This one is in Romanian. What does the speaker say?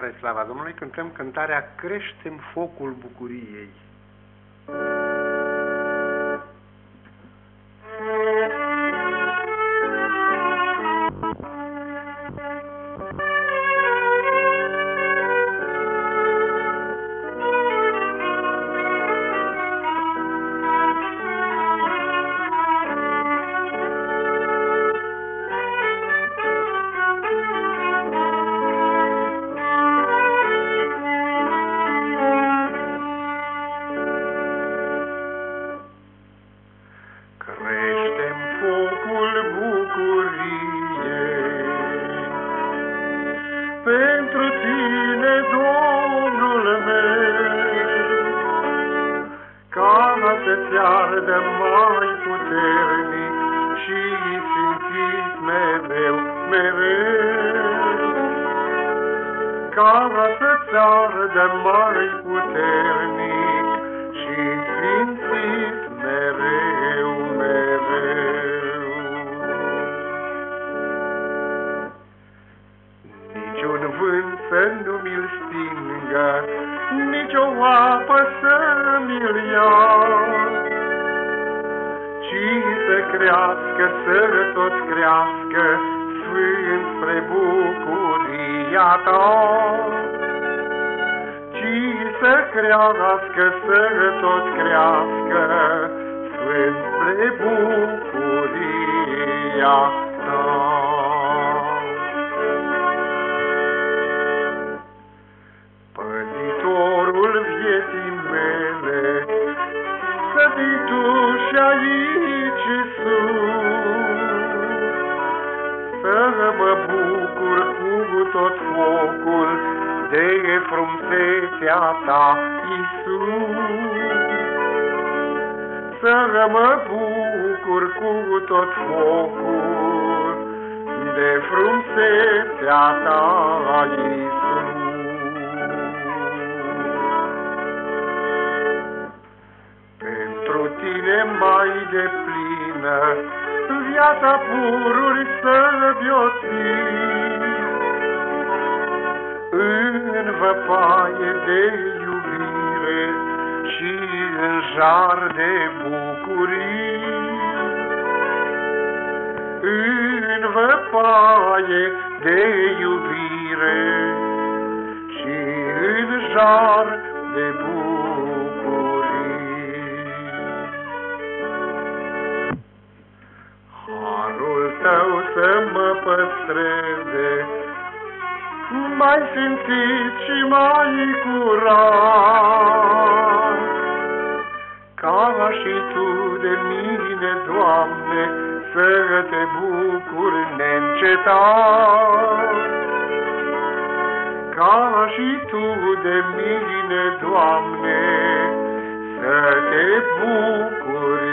Spre slava Domnului cântăm cântarea Creștem focul bucuriei. Creștem focul bucuriei pentru tine, Domnul meu, ca să-ți ardă mai puternic și simțit mereu, mereu, ca să-ți ardă mai puternic apă să mi-l ia, ci să crească, să tot crească, sfânt spre bucuria ta. Ci să crească, să tot crească, sfânt spre bucuria ta. De frumusețea ta, Iisus. Să mă bucur cu tot focul de frumusețea ta, Iisus. Pentru tine mai de plină, viața pururi să în văpaie de iubire și în jar de bucurii. În văpaie de iubire și în jar de bucurii. Harul tău să mă păstreze, mai simțit și mai curat. Ca și Tu de mine, Doamne, să te bucuri neîncetat. Ca și Tu de mine, Doamne, să te bucuri